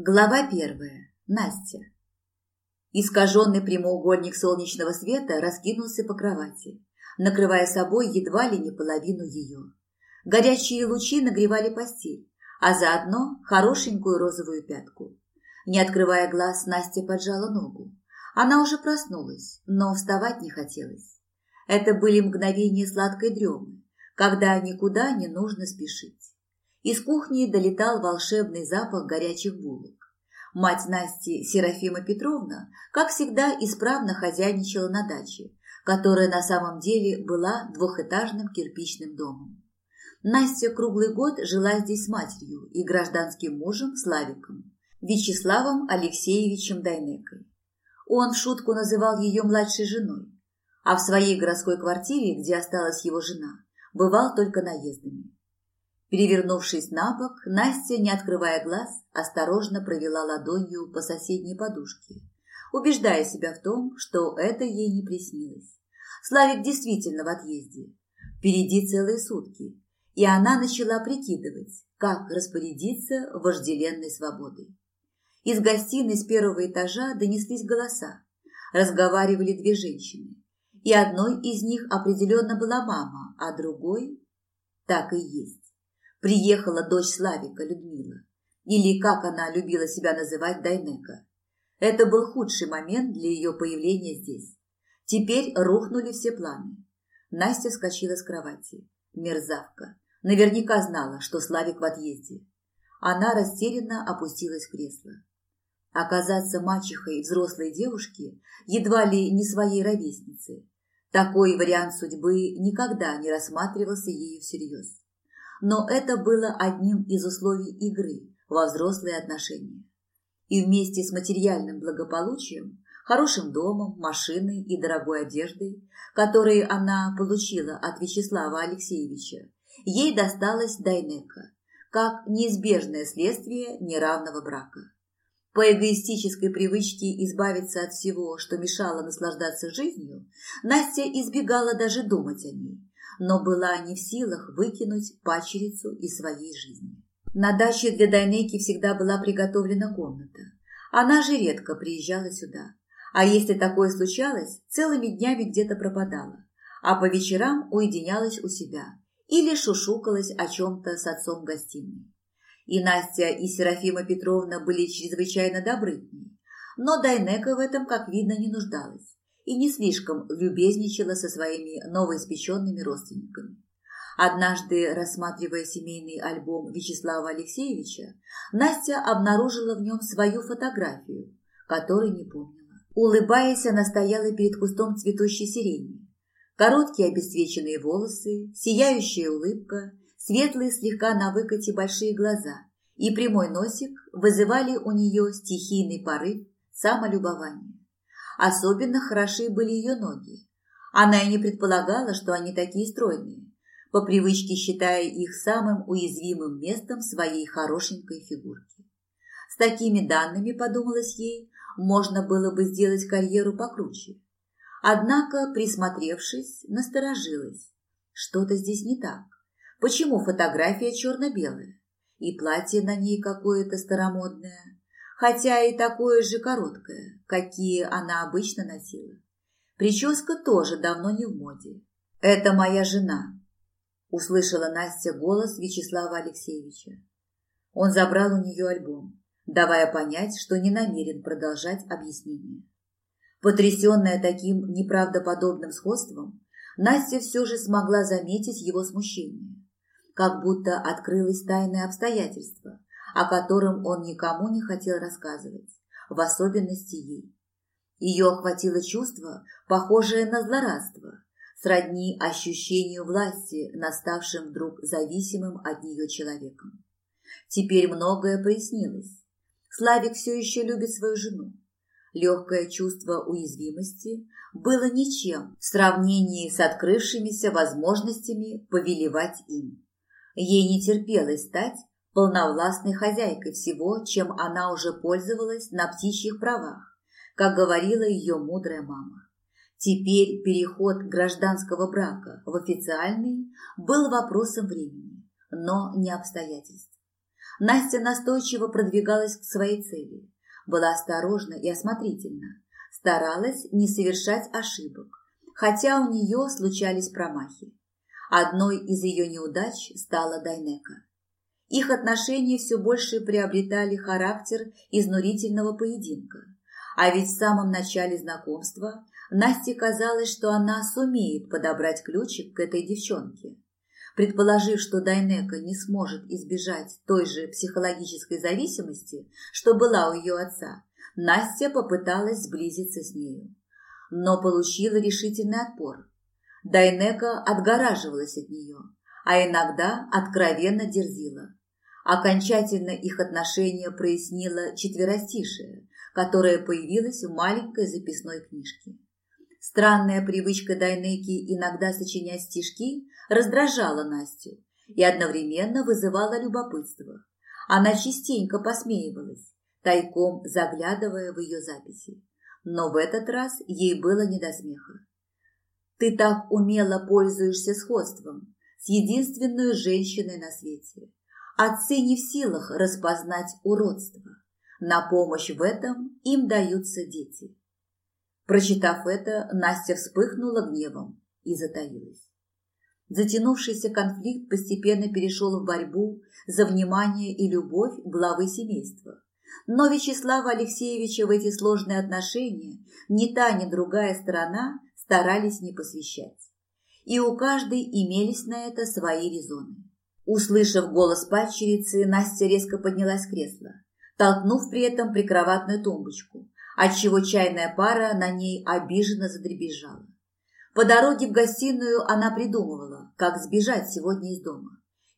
Глава первая. Настя. Искаженный прямоугольник солнечного света раскинулся по кровати, накрывая собой едва ли не половину ее. Горячие лучи нагревали постель, а заодно хорошенькую розовую пятку. Не открывая глаз, Настя поджала ногу. Она уже проснулась, но вставать не хотелось. Это были мгновения сладкой дремы, когда никуда не нужно спешить. Из кухни долетал волшебный запах горячих булок. Мать Насти, Серафима Петровна, как всегда, исправно хозяйничала на даче, которая на самом деле была двухэтажным кирпичным домом. Настя круглый год жила здесь с матерью и гражданским мужем Славиком, Вячеславом Алексеевичем Дайнекой. Он в шутку называл ее младшей женой, а в своей городской квартире, где осталась его жена, бывал только наездами. Перевернувшись на бок, Настя, не открывая глаз, осторожно провела ладонью по соседней подушке, убеждая себя в том, что это ей не приснилось. Славик действительно в отъезде. Впереди целые сутки, и она начала прикидывать, как распорядиться вожделенной свободой. Из гостиной с первого этажа донеслись голоса. Разговаривали две женщины. И одной из них определенно была мама, а другой так и есть приехала дочь Славика Людмила, или, как она любила себя называть, Дайнека. Это был худший момент для ее появления здесь. Теперь рухнули все планы. Настя вскочила с кровати. Мерзавка. Наверняка знала, что Славик в отъезде. Она растерянно опустилась в кресло. Оказаться мачехой взрослой девушки едва ли не своей ровесницы. Такой вариант судьбы никогда не рассматривался ею всерьез но это было одним из условий игры во взрослые отношения. И вместе с материальным благополучием, хорошим домом, машиной и дорогой одеждой, которые она получила от Вячеслава Алексеевича, ей досталась Дайнека, как неизбежное следствие неравного брака. По эгоистической привычке избавиться от всего, что мешало наслаждаться жизнью, Настя избегала даже думать о ней но была не в силах выкинуть пачерицу из своей жизни. На даче для Дайнеки всегда была приготовлена комната. Она же редко приезжала сюда. А если такое случалось, целыми днями где-то пропадала, а по вечерам уединялась у себя или шушукалась о чем-то с отцом гостиной. И Настя, и Серафима Петровна были чрезвычайно добры к ней, но Дайнека в этом, как видно, не нуждалась и не слишком любезничала со своими новоиспеченными родственниками. Однажды, рассматривая семейный альбом Вячеслава Алексеевича, Настя обнаружила в нем свою фотографию, которой не помнила. Улыбаясь, она стояла перед кустом цветущей сирени. Короткие обесцвеченные волосы, сияющая улыбка, светлые слегка на выкате большие глаза и прямой носик вызывали у нее стихийный порыв самолюбования. Особенно хороши были ее ноги. Она и не предполагала, что они такие стройные, по привычке считая их самым уязвимым местом своей хорошенькой фигурки. С такими данными, подумалось ей, можно было бы сделать карьеру покруче. Однако, присмотревшись, насторожилась. Что-то здесь не так. Почему фотография черно-белая? И платье на ней какое-то старомодное хотя и такое же короткое, какие она обычно носила. Прическа тоже давно не в моде. «Это моя жена», – услышала Настя голос Вячеслава Алексеевича. Он забрал у нее альбом, давая понять, что не намерен продолжать объяснение. Потрясенная таким неправдоподобным сходством, Настя все же смогла заметить его смущение, как будто открылось тайное обстоятельство, о котором он никому не хотел рассказывать, в особенности ей. Ее охватило чувство, похожее на злорадство, сродни ощущению власти над ставшим вдруг зависимым от нее человеком. Теперь многое прояснилось. Славик все еще любит свою жену. Легкое чувство уязвимости было ничем в сравнении с открывшимися возможностями повелевать им. Ей не терпелось стать полновластной хозяйкой всего, чем она уже пользовалась на птичьих правах, как говорила ее мудрая мама. Теперь переход гражданского брака в официальный был вопросом времени, но не обстоятельств. Настя настойчиво продвигалась к своей цели. Была осторожна и осмотрительна. Старалась не совершать ошибок, хотя у нее случались промахи. Одной из ее неудач стала Дайнека. Их отношения все больше приобретали характер изнурительного поединка. А ведь в самом начале знакомства Насте казалось, что она сумеет подобрать ключик к этой девчонке. Предположив, что Дайнека не сможет избежать той же психологической зависимости, что была у ее отца, Настя попыталась сблизиться с нею. Но получила решительный отпор. Дайнека отгораживалась от нее, а иногда откровенно дерзила. Окончательно их отношения прояснило четверостишее, которое появилось в маленькой записной книжке. Странная привычка Дайнеки иногда сочинять стишки раздражала Настю и одновременно вызывала любопытство. Она частенько посмеивалась, тайком заглядывая в ее записи. Но в этот раз ей было не до смеха. «Ты так умело пользуешься сходством с единственной женщиной на свете. Отцы не в силах распознать уродство. На помощь в этом им даются дети». Прочитав это, Настя вспыхнула гневом и затаилась. Затянувшийся конфликт постепенно перешел в борьбу за внимание и любовь главы семейства. Но Вячеслава Алексеевича в эти сложные отношения ни та, ни другая сторона старались не посвящать. И у каждой имелись на это свои резоны. Услышав голос падчерицы, Настя резко поднялась с кресла, толкнув при этом прикроватную тумбочку, отчего чайная пара на ней обиженно задребезжала. По дороге в гостиную она придумывала, как сбежать сегодня из дома.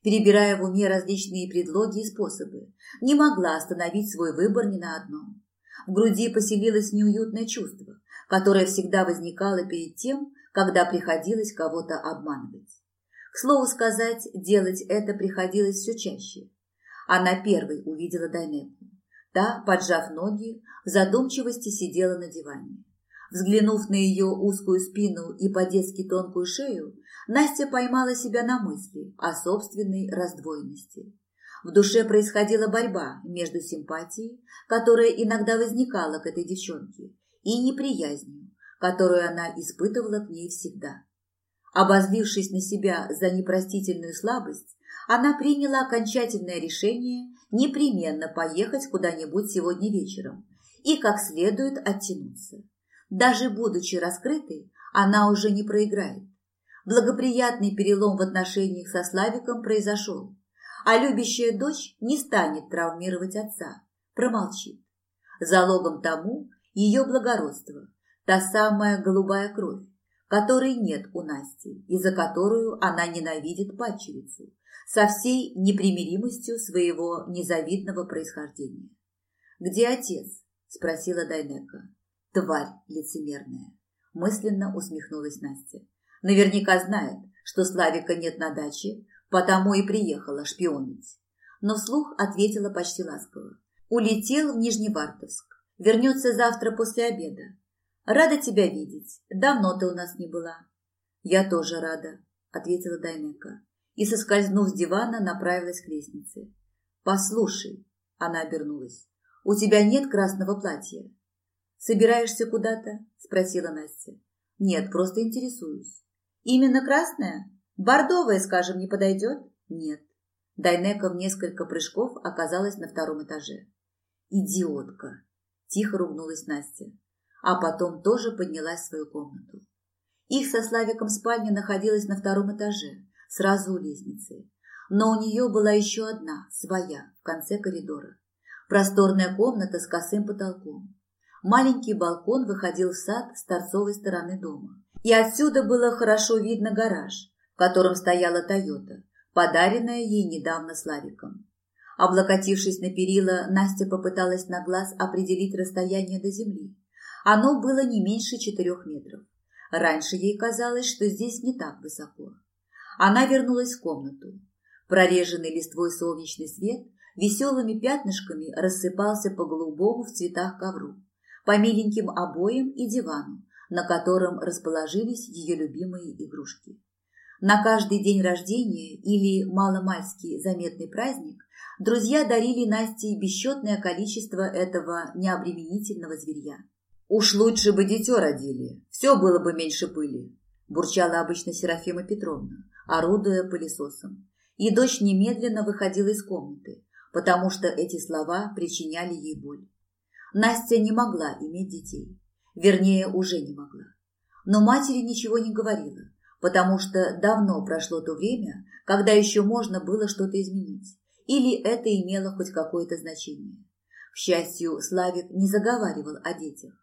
Перебирая в уме различные предлоги и способы, не могла остановить свой выбор ни на одном. В груди поселилось неуютное чувство, которое всегда возникало перед тем, когда приходилось кого-то обманывать. К слову сказать, делать это приходилось все чаще. Она первой увидела Дайнеку. Та, поджав ноги, в задумчивости сидела на диване. Взглянув на ее узкую спину и по-детски тонкую шею, Настя поймала себя на мысли о собственной раздвоенности. В душе происходила борьба между симпатией, которая иногда возникала к этой девчонке, и неприязнью, которую она испытывала к ней всегда. Обозлившись на себя за непростительную слабость, она приняла окончательное решение непременно поехать куда-нибудь сегодня вечером и как следует оттянуться. Даже будучи раскрытой, она уже не проиграет. Благоприятный перелом в отношениях со Славиком произошел, а любящая дочь не станет травмировать отца, промолчит. Залогом тому ее благородство, та самая голубая кровь, которой нет у Насти и за которую она ненавидит падчерицу, со всей непримиримостью своего незавидного происхождения. «Где отец?» – спросила Дайнека. Тварь лицемерная. Мысленно усмехнулась Настя. Наверняка знает, что Славика нет на даче, потому и приехала шпионить. Но вслух ответила почти ласково. Улетел в Нижневартовск. Вернется завтра после обеда. Рада тебя видеть. Давно ты у нас не была. Я тоже рада, ответила Дайнека. И, соскользнув с дивана, направилась к лестнице. Послушай, она обернулась. У тебя нет красного платья? «Собираешься куда-то?» – спросила Настя. «Нет, просто интересуюсь». «Именно красная? Бордовая, скажем, не подойдет?» «Нет». Дайнека в несколько прыжков оказалась на втором этаже. «Идиотка!» – тихо ругнулась Настя. А потом тоже поднялась в свою комнату. Их со Славиком спальня находилась на втором этаже, сразу у лестницы. Но у нее была еще одна, своя, в конце коридора. Просторная комната с косым потолком. Маленький балкон выходил в сад с торцовой стороны дома. И отсюда было хорошо видно гараж, в котором стояла Тойота, подаренная ей недавно Славиком. Облокотившись на перила, Настя попыталась на глаз определить расстояние до земли. Оно было не меньше четырех метров. Раньше ей казалось, что здесь не так высоко. Она вернулась в комнату. Прореженный листвой солнечный свет веселыми пятнышками рассыпался по голубому в цветах ковру по миленьким обоям и дивану, на котором расположились ее любимые игрушки. На каждый день рождения или маломальский заметный праздник Друзья дарили Насте бесчетное количество этого необременительного зверья. «Уж лучше бы дитё родили, все было бы меньше пыли», бурчала обычно Серафима Петровна, орудуя пылесосом. И дочь немедленно выходила из комнаты, потому что эти слова причиняли ей боль. Настя не могла иметь детей, вернее, уже не могла. Но матери ничего не говорила, потому что давно прошло то время, когда еще можно было что-то изменить или это имело хоть какое-то значение. К счастью, Славик не заговаривал о детях,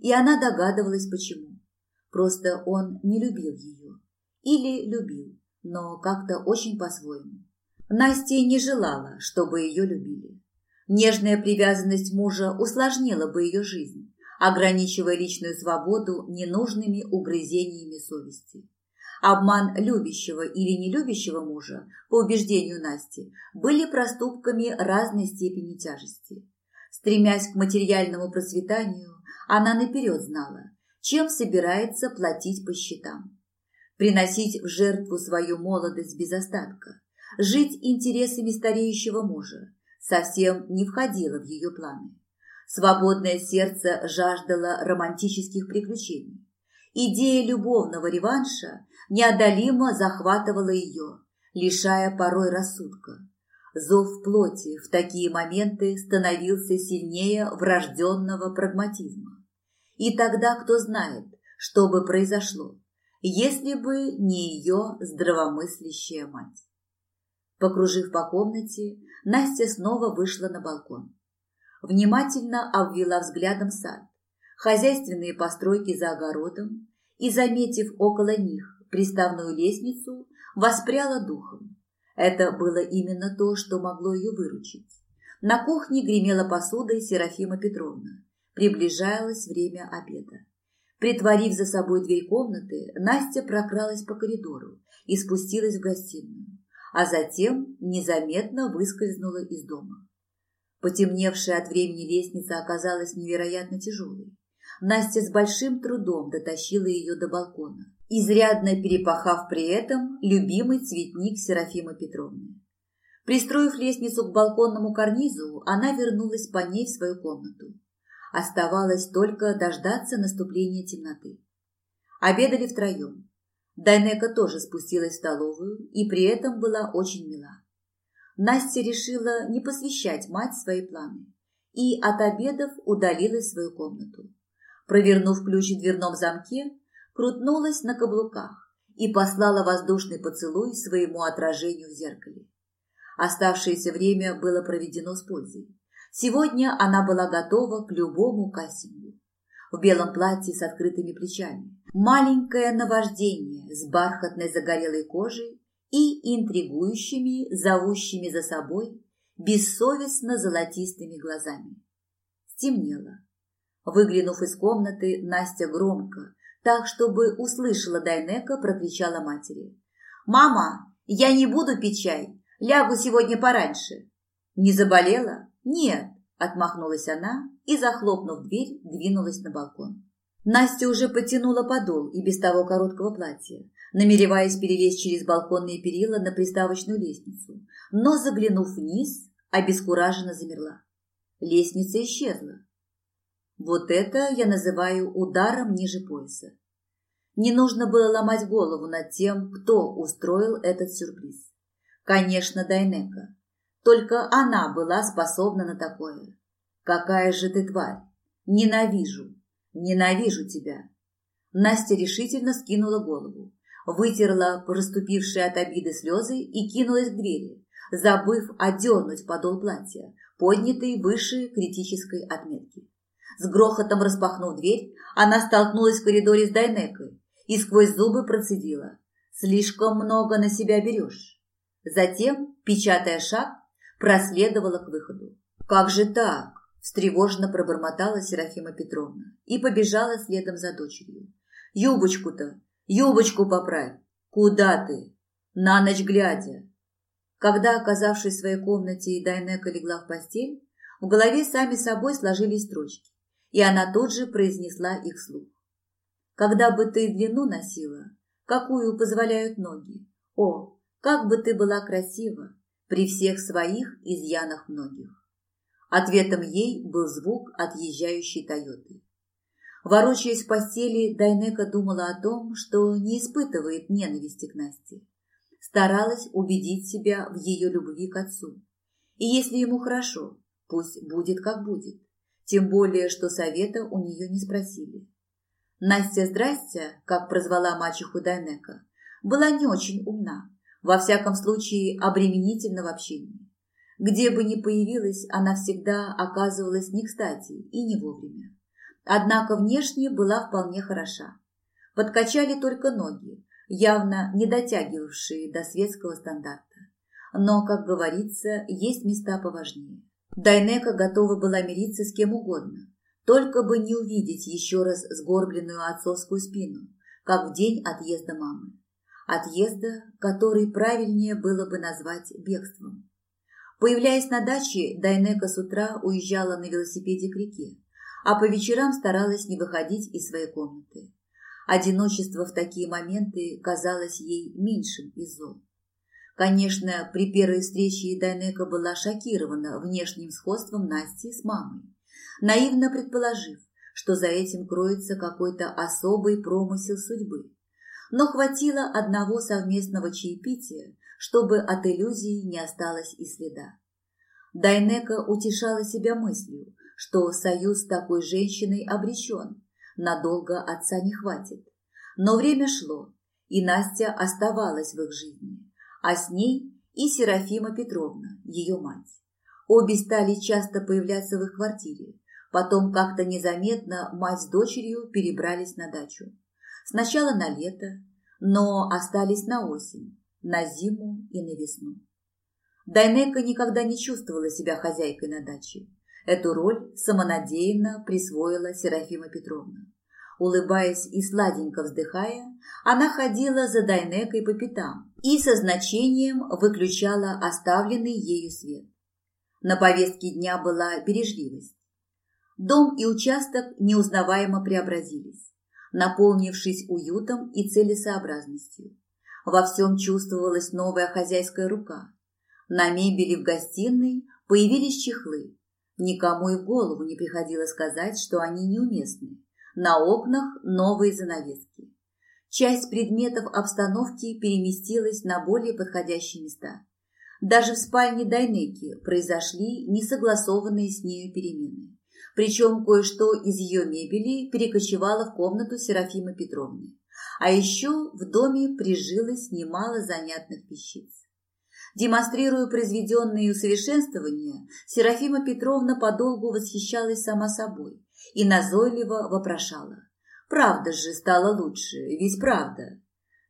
и она догадывалась, почему. Просто он не любил ее. Или любил, но как-то очень по-своему. Настя не желала, чтобы ее любили. Нежная привязанность мужа усложнила бы ее жизнь, ограничивая личную свободу ненужными угрызениями совести. Обман любящего или нелюбящего мужа, по убеждению Насти, были проступками разной степени тяжести. Стремясь к материальному процветанию, она наперед знала, чем собирается платить по счетам. Приносить в жертву свою молодость без остатка, жить интересами стареющего мужа, совсем не входило в ее планы. Свободное сердце жаждало романтических приключений. Идея любовного реванша неодолимо захватывала ее, лишая порой рассудка. Зов плоти в такие моменты становился сильнее врожденного прагматизма. И тогда кто знает, что бы произошло, если бы не ее здравомыслящая мать. Покружив по комнате, Настя снова вышла на балкон. Внимательно обвела взглядом сад, хозяйственные постройки за огородом и, заметив около них приставную лестницу, воспряла духом. Это было именно то, что могло ее выручить. На кухне гремела посудой Серафима Петровна. Приближалось время обеда. Притворив за собой дверь комнаты, Настя прокралась по коридору и спустилась в гостиную, а затем незаметно выскользнула из дома. Потемневшая от времени лестница оказалась невероятно тяжелой. Настя с большим трудом дотащила ее до балкона изрядно перепахав при этом любимый цветник Серафимы Петровны. Пристроив лестницу к балконному карнизу, она вернулась по ней в свою комнату. Оставалось только дождаться наступления темноты. Обедали втроем. Дайнека тоже спустилась в столовую и при этом была очень мила. Настя решила не посвящать мать свои планы и от обедов удалилась в свою комнату. Провернув ключ в дверном замке, крутнулась на каблуках и послала воздушный поцелуй своему отражению в зеркале. Оставшееся время было проведено с пользой. Сегодня она была готова к любому кастингу. В белом платье с открытыми плечами, маленькое наваждение с бархатной загорелой кожей и интригующими, зовущими за собой, бессовестно золотистыми глазами. Стемнело. Выглянув из комнаты, Настя громко, так, чтобы услышала Дайнека, прокричала матери. «Мама, я не буду пить чай, лягу сегодня пораньше». «Не заболела?» «Нет», – отмахнулась она и, захлопнув дверь, двинулась на балкон. Настя уже потянула подол и без того короткого платья, намереваясь перелезть через балконные перила на приставочную лестницу, но, заглянув вниз, обескураженно замерла. Лестница исчезла. Вот это я называю ударом ниже пояса. Не нужно было ломать голову над тем, кто устроил этот сюрприз. Конечно, Дайнека. Только она была способна на такое. Какая же ты тварь! Ненавижу! Ненавижу тебя! Настя решительно скинула голову, вытерла проступившие от обиды слезы и кинулась к двери, забыв одернуть подол платья, поднятый выше критической отметки. С грохотом распахнув дверь, она столкнулась в коридоре с Дайнекой и сквозь зубы процедила. «Слишком много на себя берешь». Затем, печатая шаг, проследовала к выходу. «Как же так?» – встревоженно пробормотала Серафима Петровна и побежала следом за дочерью. «Юбочку-то! Юбочку поправь! Куда ты? На ночь глядя!» Когда, оказавшись в своей комнате, и Дайнека легла в постель, в голове сами собой сложились строчки и она тут же произнесла их вслух. «Когда бы ты длину носила, какую позволяют ноги, о, как бы ты была красива, при всех своих изъянах многих. Ответом ей был звук отъезжающей Тойоты. Ворочаясь в постели, Дайнека думала о том, что не испытывает ненависти к Насте. Старалась убедить себя в ее любви к отцу. И если ему хорошо, пусть будет как будет. Тем более, что совета у нее не спросили. Настя Здрасте, как прозвала мачеху Дайнека, была не очень умна, во всяком случае обременительна в общении. Где бы ни появилась, она всегда оказывалась не кстати и не вовремя. Однако внешне была вполне хороша. Подкачали только ноги, явно не дотягивавшие до светского стандарта. Но, как говорится, есть места поважнее. Дайнека готова была мириться с кем угодно, только бы не увидеть еще раз сгорбленную отцовскую спину, как в день отъезда мамы. Отъезда, который правильнее было бы назвать бегством. Появляясь на даче, Дайнека с утра уезжала на велосипеде к реке, а по вечерам старалась не выходить из своей комнаты. Одиночество в такие моменты казалось ей меньшим из зол. Конечно, при первой встрече Дайнека была шокирована внешним сходством Насти с мамой, наивно предположив, что за этим кроется какой-то особый промысел судьбы. Но хватило одного совместного чаепития, чтобы от иллюзии не осталось и следа. Дайнека утешала себя мыслью, что союз с такой женщиной обречен, надолго отца не хватит. Но время шло, и Настя оставалась в их жизни, а с ней и Серафима Петровна, ее мать. Обе стали часто появляться в их квартире, потом как-то незаметно мать с дочерью перебрались на дачу. Сначала на лето, но остались на осень, на зиму и на весну. Дайнека никогда не чувствовала себя хозяйкой на даче. Эту роль самонадеянно присвоила Серафима Петровна. Улыбаясь и сладенько вздыхая, она ходила за Дайнекой по пятам и со значением выключала оставленный ею свет. На повестке дня была бережливость. Дом и участок неузнаваемо преобразились, наполнившись уютом и целесообразностью. Во всем чувствовалась новая хозяйская рука. На мебели в гостиной появились чехлы. Никому и в голову не приходило сказать, что они неуместны. На окнах новые занавески. Часть предметов обстановки переместилась на более подходящие места. Даже в спальне Дайнеки произошли несогласованные с нею перемены. Причем кое-что из ее мебели перекочевало в комнату Серафимы Петровны. А еще в доме прижилось немало занятных вещиц. Демонстрируя произведенные усовершенствования, Серафима Петровна подолгу восхищалась сама собой и назойливо вопрошала. «Правда же стало лучше, ведь правда».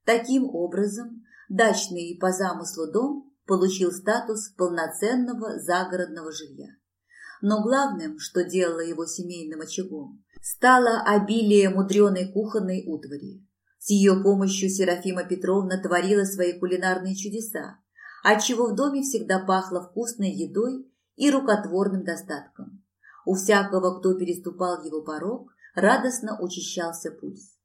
Таким образом, дачный по замыслу дом получил статус полноценного загородного жилья. Но главным, что делало его семейным очагом, стало обилие мудреной кухонной утвари. С ее помощью Серафима Петровна творила свои кулинарные чудеса, отчего в доме всегда пахло вкусной едой и рукотворным достатком. У всякого, кто переступал его порог, радостно учащался пульс.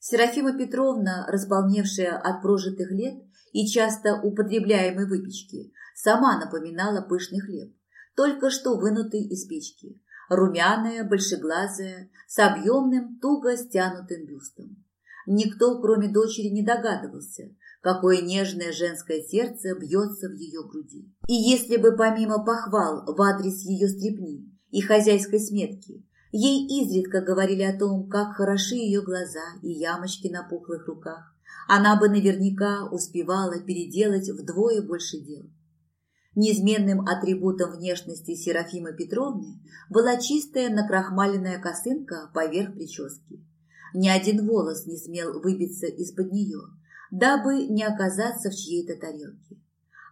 Серафима Петровна, располневшая от прожитых лет и часто употребляемой выпечки, сама напоминала пышный хлеб, только что вынутый из печки, румяная, большеглазая, с объемным, туго стянутым бюстом. Никто, кроме дочери, не догадывался, какое нежное женское сердце бьется в ее груди. И если бы помимо похвал в адрес ее стрепни и хозяйской сметки, ей изредка говорили о том, как хороши ее глаза и ямочки на пухлых руках, она бы наверняка успевала переделать вдвое больше дел. Неизменным атрибутом внешности Серафимы Петровны была чистая накрахмаленная косынка поверх прически. Ни один волос не смел выбиться из-под нее, дабы не оказаться в чьей-то тарелке.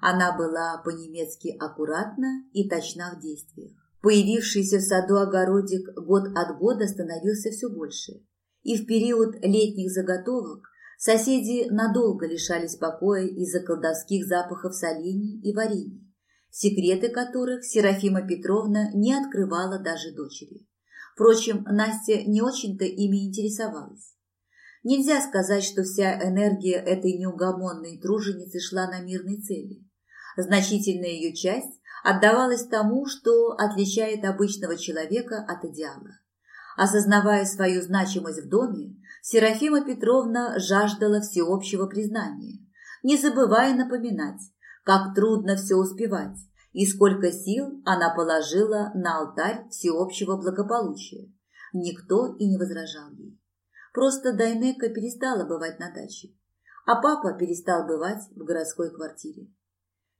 Она была по-немецки аккуратна и точна в действиях. Появившийся в саду огородик год от года становился все больше. И в период летних заготовок соседи надолго лишались покоя из-за колдовских запахов солений и варений, секреты которых Серафима Петровна не открывала даже дочери. Впрочем, Настя не очень-то ими интересовалась. Нельзя сказать, что вся энергия этой неугомонной труженицы шла на мирные цели. Значительная ее часть отдавалась тому, что отличает обычного человека от идеала. Осознавая свою значимость в доме, Серафима Петровна жаждала всеобщего признания, не забывая напоминать, как трудно все успевать и сколько сил она положила на алтарь всеобщего благополучия. Никто и не возражал ей. Просто Дайнека перестала бывать на даче, а папа перестал бывать в городской квартире.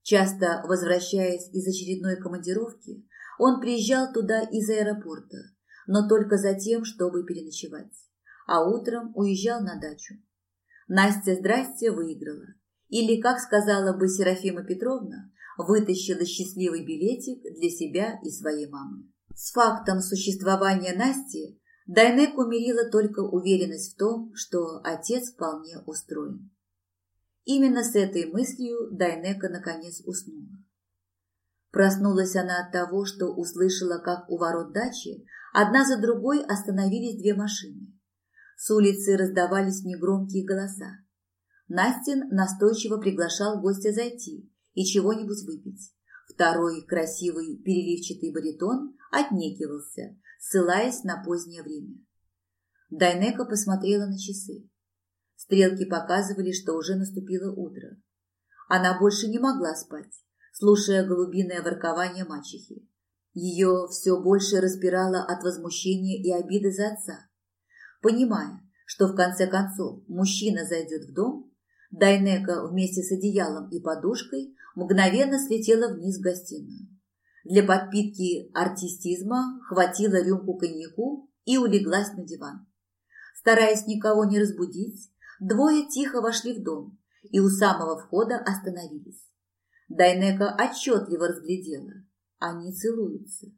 Часто, возвращаясь из очередной командировки, он приезжал туда из аэропорта, но только за тем, чтобы переночевать, а утром уезжал на дачу. Настя «Здрасте» выиграла. Или, как сказала бы Серафима Петровна, вытащила счастливый билетик для себя и своей мамы. С фактом существования Насти Дайнек умерила только уверенность в том, что отец вполне устроен. Именно с этой мыслью Дайнека наконец уснула. Проснулась она от того, что услышала, как у ворот дачи одна за другой остановились две машины. С улицы раздавались негромкие голоса. Настин настойчиво приглашал гостя зайти и чего-нибудь выпить. Второй, красивый переливчатый баритон, отнекивался, ссылаясь на позднее время. Дайнека посмотрела на часы. Стрелки показывали, что уже наступило утро. Она больше не могла спать, слушая голубиное воркование мачехи. Ее все больше распирало от возмущения и обиды за отца. Понимая, что в конце концов мужчина зайдет в дом, Дайнека вместе с одеялом и подушкой мгновенно слетела вниз в гостиную. Для подпитки артистизма хватило рюмку коньяку и улеглась на диван. Стараясь никого не разбудить, Двое тихо вошли в дом и у самого входа остановились. Дайнека отчетливо разглядела. Они целуются.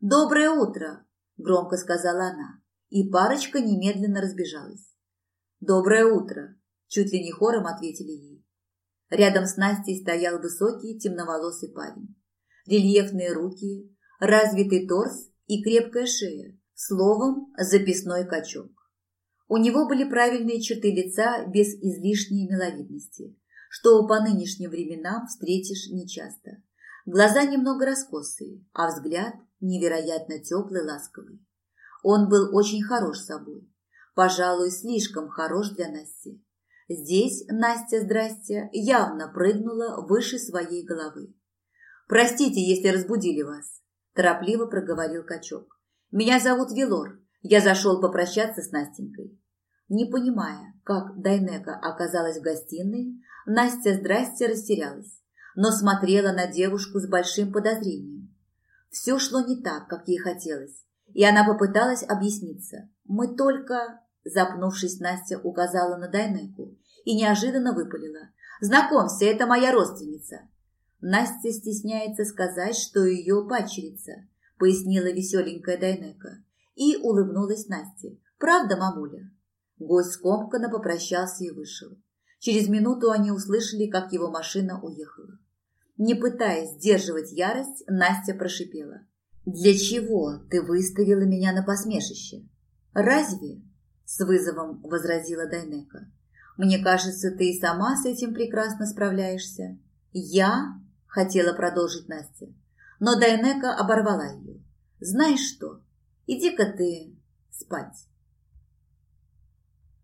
«Доброе утро!» – громко сказала она, и парочка немедленно разбежалась. «Доброе утро!» – чуть ли не хором ответили ей. Рядом с Настей стоял высокий темноволосый парень. Рельефные руки, развитый торс и крепкая шея, словом, записной качок. У него были правильные черты лица без излишней миловидности, что по нынешним временам встретишь нечасто. Глаза немного раскосые, а взгляд невероятно теплый, ласковый. Он был очень хорош собой, пожалуй, слишком хорош для Насти. Здесь Настя, здрасте, явно прыгнула выше своей головы. «Простите, если разбудили вас», – торопливо проговорил качок. «Меня зовут Вилор. Я зашел попрощаться с Настенькой. Не понимая, как Дайнека оказалась в гостиной, Настя здрасте растерялась, но смотрела на девушку с большим подозрением. Все шло не так, как ей хотелось, и она попыталась объясниться. «Мы только...» Запнувшись, Настя указала на Дайнеку и неожиданно выпалила. «Знакомься, это моя родственница». Настя стесняется сказать, что ее падчерица, пояснила веселенькая Дайнека и улыбнулась Насте. «Правда, мамуля?» Гость скомканно попрощался и вышел. Через минуту они услышали, как его машина уехала. Не пытаясь сдерживать ярость, Настя прошипела. «Для чего ты выставила меня на посмешище?» «Разве?» – с вызовом возразила Дайнека. «Мне кажется, ты и сама с этим прекрасно справляешься». «Я?» – хотела продолжить Настя. Но Дайнека оборвала ее. «Знаешь что? Иди-ка ты спать».